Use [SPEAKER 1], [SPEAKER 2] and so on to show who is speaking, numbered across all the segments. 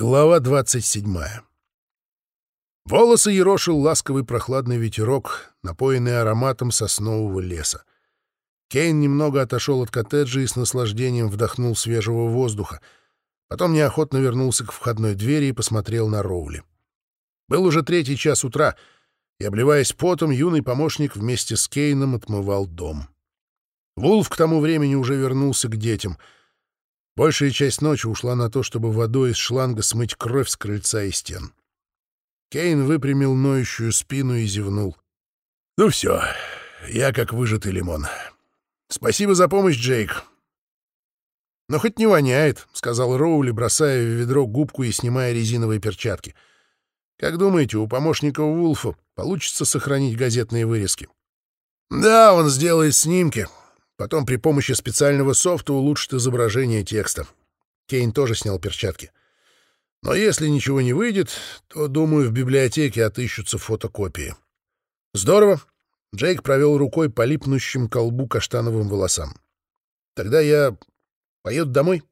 [SPEAKER 1] Глава 27. Волосы ерошил ласковый прохладный ветерок, напоенный ароматом соснового леса. Кейн немного отошел от коттеджа и с наслаждением вдохнул свежего воздуха. Потом неохотно вернулся к входной двери и посмотрел на Роули. Был уже третий час утра, и, обливаясь потом, юный помощник вместе с Кейном отмывал дом. Вулф к тому времени уже вернулся к детям — Большая часть ночи ушла на то, чтобы водой из шланга смыть кровь с крыльца и стен. Кейн выпрямил ноющую спину и зевнул. «Ну все, я как выжатый лимон. Спасибо за помощь, Джейк». «Но хоть не воняет», — сказал Роули, бросая в ведро губку и снимая резиновые перчатки. «Как думаете, у помощника Вулфа получится сохранить газетные вырезки?» «Да, он сделает снимки», Потом при помощи специального софта улучшит изображение текста. Кейн тоже снял перчатки. Но если ничего не выйдет, то, думаю, в библиотеке отыщутся фотокопии. Здорово. Джейк провел рукой по липнущим колбу каштановым волосам. Тогда я поеду домой.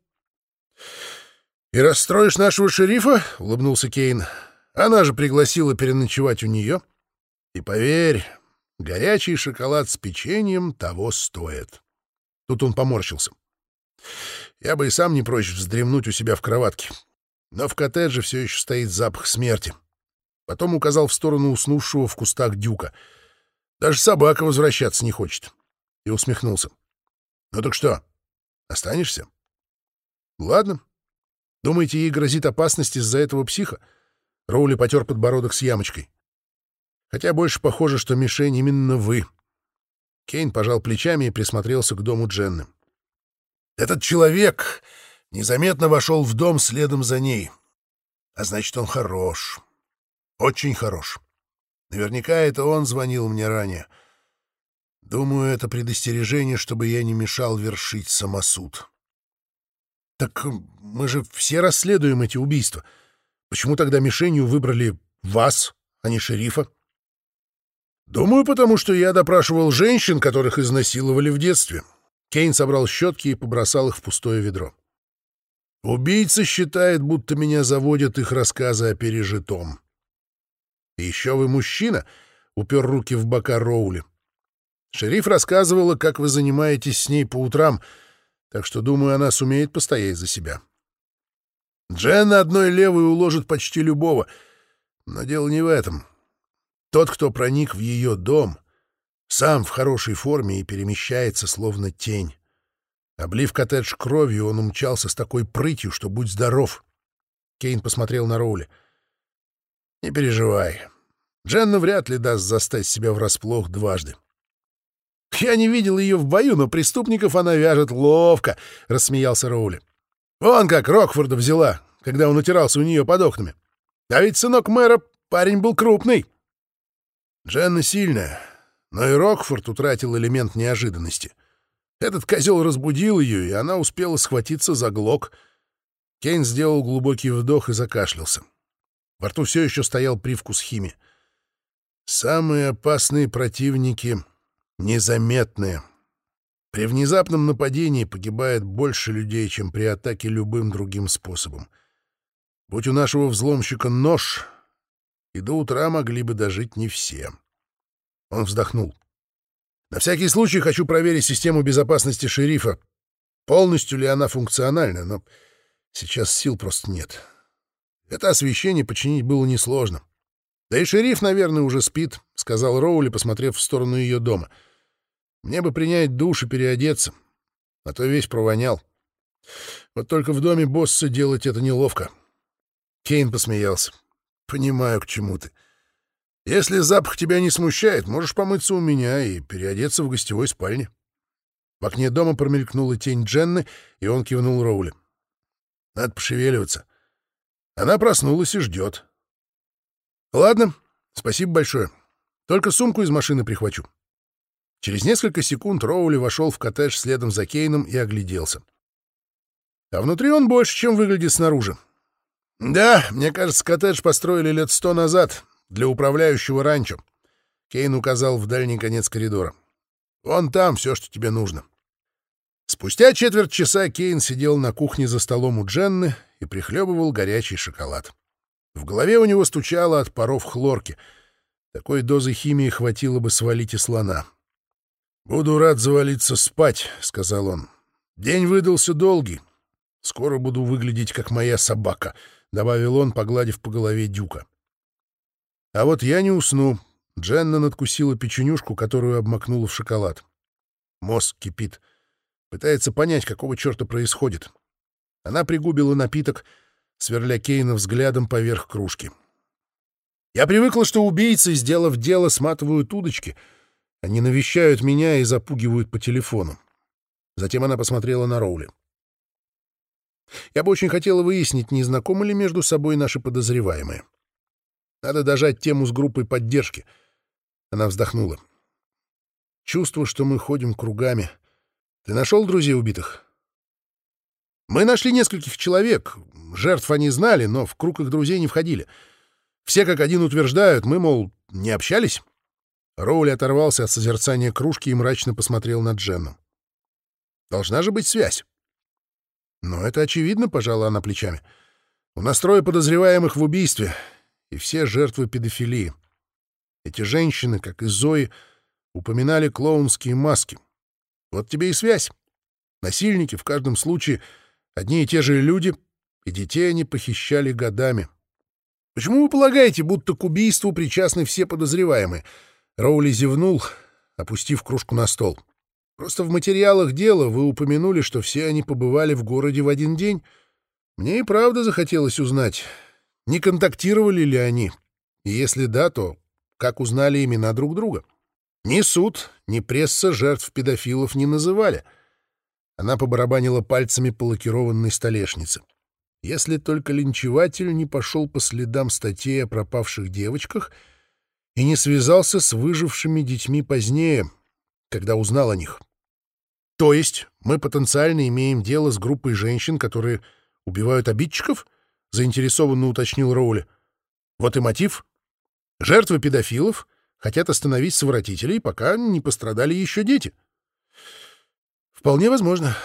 [SPEAKER 1] «И расстроишь нашего шерифа?» — улыбнулся Кейн. «Она же пригласила переночевать у нее. И поверь, Горячий шоколад с печеньем того стоит. Тут он поморщился. Я бы и сам не прочь вздремнуть у себя в кроватке. Но в коттедже все еще стоит запах смерти. Потом указал в сторону уснувшего в кустах дюка. Даже собака возвращаться не хочет. И усмехнулся. Ну так что, останешься? Ладно. Думаете, ей грозит опасность из-за этого психа? Роули потер подбородок с ямочкой. Хотя больше похоже, что мишень именно вы. Кейн пожал плечами и присмотрелся к дому Дженны. Этот человек незаметно вошел в дом следом за ней. А значит, он хорош. Очень хорош. Наверняка это он звонил мне ранее. Думаю, это предостережение, чтобы я не мешал вершить самосуд. Так мы же все расследуем эти убийства. Почему тогда мишенью выбрали вас, а не шерифа? «Думаю, потому что я допрашивал женщин, которых изнасиловали в детстве». Кейн собрал щетки и побросал их в пустое ведро. «Убийца считает, будто меня заводят их рассказы о пережитом». «И еще вы мужчина?» — упер руки в бока Роули. «Шериф рассказывала, как вы занимаетесь с ней по утрам, так что, думаю, она сумеет постоять за себя». Дженна одной левой уложит почти любого, но дело не в этом. Тот, кто проник в ее дом, сам в хорошей форме и перемещается, словно тень. Облив коттедж кровью, он умчался с такой прытью, что будь здоров. Кейн посмотрел на Роули. «Не переживай. Дженна вряд ли даст застать себя врасплох дважды». «Я не видел ее в бою, но преступников она вяжет ловко», — рассмеялся Роули. «Вон как Рокфорда взяла, когда он утирался у нее под окнами. А ведь сынок мэра парень был крупный». Дженна сильная, но и Рокфорд утратил элемент неожиданности. Этот козел разбудил ее, и она успела схватиться за глок. Кейн сделал глубокий вдох и закашлялся. Во рту все еще стоял привкус химии. Самые опасные противники — незаметные. При внезапном нападении погибает больше людей, чем при атаке любым другим способом. Будь у нашего взломщика нож, и до утра могли бы дожить не все. Он вздохнул. На всякий случай хочу проверить систему безопасности шерифа. Полностью ли она функциональна, но сейчас сил просто нет. Это освещение починить было несложно. Да и шериф, наверное, уже спит, — сказал Роули, посмотрев в сторону ее дома. Мне бы принять душ и переодеться, а то весь провонял. Вот только в доме босса делать это неловко. Кейн посмеялся. Понимаю, к чему ты. Если запах тебя не смущает, можешь помыться у меня и переодеться в гостевой спальне. В окне дома промелькнула тень Дженны, и он кивнул Роули. Надо пошевеливаться. Она проснулась и ждет. Ладно, спасибо большое. Только сумку из машины прихвачу. Через несколько секунд Роули вошел в коттедж следом за Кейном и огляделся. А внутри он больше, чем выглядит снаружи. Да, мне кажется, коттедж построили лет сто назад для управляющего ранчо. Кейн указал в дальний конец коридора. Вон там все, что тебе нужно. Спустя четверть часа Кейн сидел на кухне за столом у Дженны и прихлебывал горячий шоколад. В голове у него стучало от паров хлорки. Такой дозы химии хватило бы свалить и слона. «Буду рад завалиться спать», — сказал он. «День выдался долгий. Скоро буду выглядеть, как моя собака», — добавил он, погладив по голове Дюка. «А вот я не усну». Дженна надкусила печенюшку, которую обмакнула в шоколад. Мозг кипит. Пытается понять, какого черта происходит. Она пригубила напиток, сверля Кейна взглядом поверх кружки. «Я привыкла, что убийцы, сделав дело, сматывают удочки. Они навещают меня и запугивают по телефону». Затем она посмотрела на Роули. «Я бы очень хотела выяснить, не знакомы ли между собой наши подозреваемые. Надо дожать тему с группой поддержки». Она вздохнула. «Чувство, что мы ходим кругами. Ты нашел друзей убитых?» Мы нашли нескольких человек. Жертв они знали, но в круг их друзей не входили. Все как один утверждают, мы, мол, не общались. Роули оторвался от созерцания кружки и мрачно посмотрел на Дженну. Должна же быть связь. Но это очевидно, пожала она плечами. У нас трое подозреваемых в убийстве, и все жертвы педофилии. Эти женщины, как и Зои, упоминали клоунские маски. Вот тебе и связь. Насильники в каждом случае Одни и те же люди, и детей они похищали годами. Почему вы полагаете, будто к убийству причастны все подозреваемые? Роули зевнул, опустив кружку на стол. Просто в материалах дела вы упомянули, что все они побывали в городе в один день. Мне и правда захотелось узнать, не контактировали ли они, и если да, то как узнали имена друг друга. Ни суд, ни пресса жертв педофилов не называли — она побарабанила пальцами по лакированной столешнице. Если только линчеватель не пошел по следам статей о пропавших девочках и не связался с выжившими детьми позднее, когда узнал о них. То есть мы потенциально имеем дело с группой женщин, которые убивают обидчиков? Заинтересованно уточнил Роули. Вот и мотив. Жертвы педофилов хотят остановить совратителей, пока не пострадали еще дети. — Вполне возможно.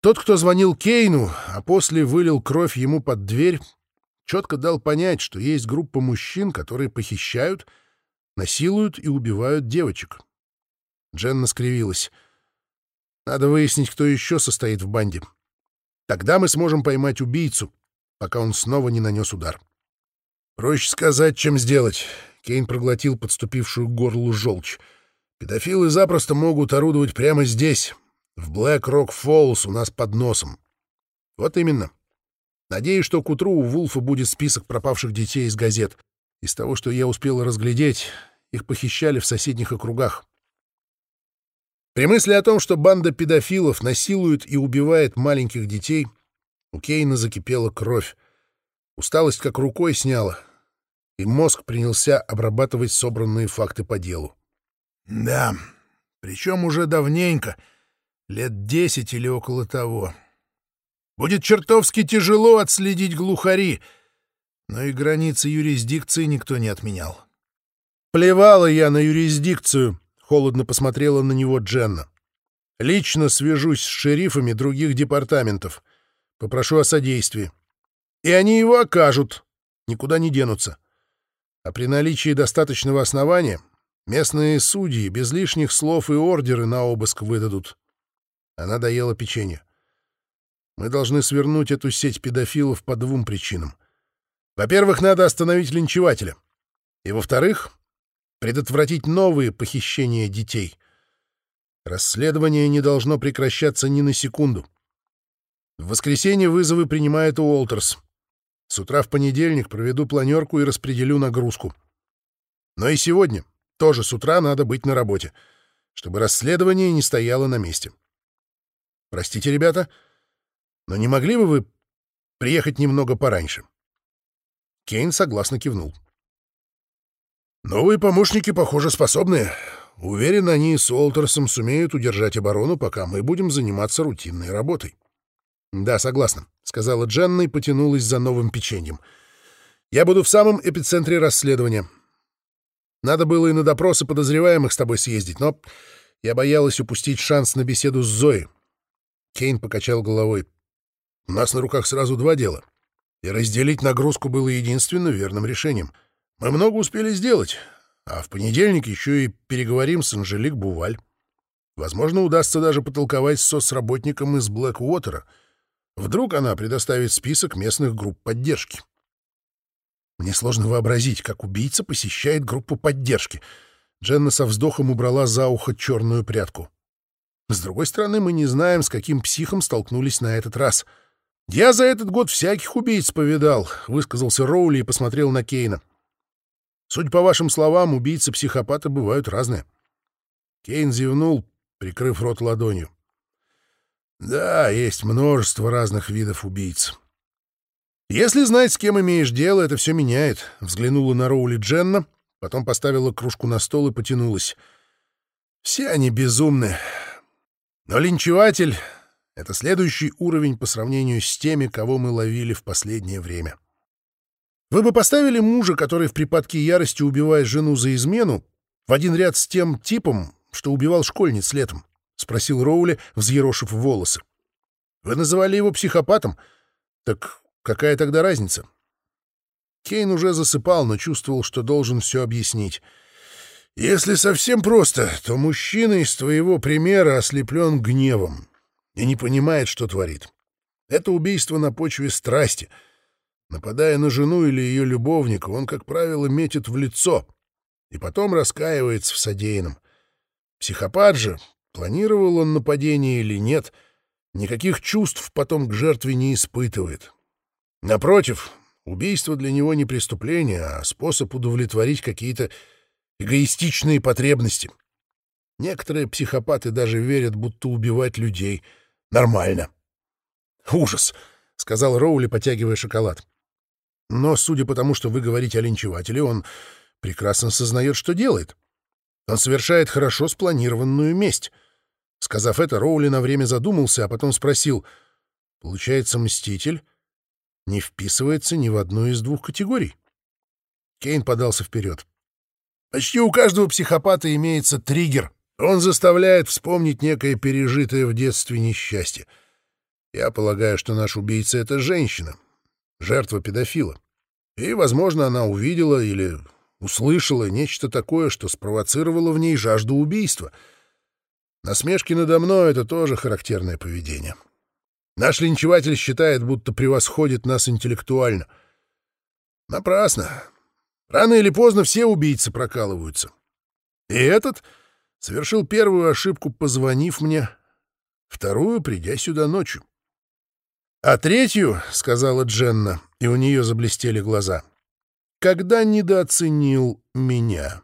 [SPEAKER 1] Тот, кто звонил Кейну, а после вылил кровь ему под дверь, четко дал понять, что есть группа мужчин, которые похищают, насилуют и убивают девочек. Дженна скривилась. Надо выяснить, кто еще состоит в банде. Тогда мы сможем поймать убийцу, пока он снова не нанес удар. Проще сказать, чем сделать. Кейн проглотил подступившую к горлу желчь. Педофилы запросто могут орудовать прямо здесь, в Блэк-Рок-Фоллс у нас под носом. Вот именно. Надеюсь, что к утру у Вулфа будет список пропавших детей из газет. Из того, что я успел разглядеть, их похищали в соседних округах. При мысли о том, что банда педофилов насилует и убивает маленьких детей, у Кейна закипела кровь. Усталость как рукой сняла, и мозг принялся обрабатывать собранные факты по делу. Да, причем уже давненько — Лет десять или около того. Будет чертовски тяжело отследить глухари, но и границы юрисдикции никто не отменял. Плевала я на юрисдикцию, холодно посмотрела на него Дженна. Лично свяжусь с шерифами других департаментов. Попрошу о содействии. И они его окажут, никуда не денутся. А при наличии достаточного основания местные судьи без лишних слов и ордеры на обыск выдадут. Она доела печенье. Мы должны свернуть эту сеть педофилов по двум причинам. Во-первых, надо остановить линчевателя. И во-вторых, предотвратить новые похищения детей. Расследование не должно прекращаться ни на секунду. В воскресенье вызовы принимает Уолтерс. С утра в понедельник проведу планерку и распределю нагрузку. Но и сегодня тоже с утра надо быть на работе, чтобы расследование не стояло на месте. — Простите, ребята, но не могли бы вы приехать немного пораньше?» Кейн согласно кивнул. «Новые помощники, похоже, способны. Уверен, они с Уолтерсом сумеют удержать оборону, пока мы будем заниматься рутинной работой». «Да, согласна», — сказала Дженна и потянулась за новым печеньем. «Я буду в самом эпицентре расследования. Надо было и на допросы подозреваемых с тобой съездить, но я боялась упустить шанс на беседу с Зоей. Кейн покачал головой. «У нас на руках сразу два дела, и разделить нагрузку было единственно верным решением. Мы много успели сделать, а в понедельник еще и переговорим с Анжелик Буваль. Возможно, удастся даже потолковать с соцработником из Блэквотера. Вдруг она предоставит список местных групп поддержки. Мне сложно вообразить, как убийца посещает группу поддержки. Дженна со вздохом убрала за ухо черную прядку. С другой стороны, мы не знаем, с каким психом столкнулись на этот раз. «Я за этот год всяких убийц повидал», — высказался Роули и посмотрел на Кейна. «Судя по вашим словам, убийцы-психопаты бывают разные». Кейн зевнул, прикрыв рот ладонью. «Да, есть множество разных видов убийц. «Если знать, с кем имеешь дело, это все меняет», — взглянула на Роули Дженна, потом поставила кружку на стол и потянулась. «Все они безумны. Но линчеватель — это следующий уровень по сравнению с теми, кого мы ловили в последнее время. Вы бы поставили мужа, который в припадке ярости убивает жену за измену, в один ряд с тем типом, что убивал школьниц летом?» — спросил Роули, взъерошив волосы. «Вы называли его психопатом. Так Какая тогда разница? Кейн уже засыпал, но чувствовал, что должен все объяснить. Если совсем просто, то мужчина из твоего примера ослеплен гневом и не понимает, что творит. Это убийство на почве страсти. Нападая на жену или ее любовника, он, как правило, метит в лицо и потом раскаивается в содеянном. Психопат же, планировал он нападение или нет, никаких чувств потом к жертве не испытывает. Напротив, убийство для него не преступление, а способ удовлетворить какие-то эгоистичные потребности. Некоторые психопаты даже верят, будто убивать людей нормально. «Ужас!» — сказал Роули, потягивая шоколад. «Но, судя по тому, что вы говорите о линчевателе, он прекрасно сознает, что делает. Он совершает хорошо спланированную месть». Сказав это, Роули на время задумался, а потом спросил, «Получается, Мститель не вписывается ни в одну из двух категорий. Кейн подался вперед. Почти у каждого психопата имеется триггер. Он заставляет вспомнить некое пережитое в детстве несчастье. Я полагаю, что наш убийца — это женщина, жертва педофила. И, возможно, она увидела или услышала нечто такое, что спровоцировало в ней жажду убийства. Насмешки надо мной — это тоже характерное поведение. Наш линчеватель считает, будто превосходит нас интеллектуально. Напрасно. Рано или поздно все убийцы прокалываются. И этот совершил первую ошибку, позвонив мне, вторую, придя сюда ночью. А третью, — сказала Дженна, и у нее заблестели глаза, — когда недооценил меня.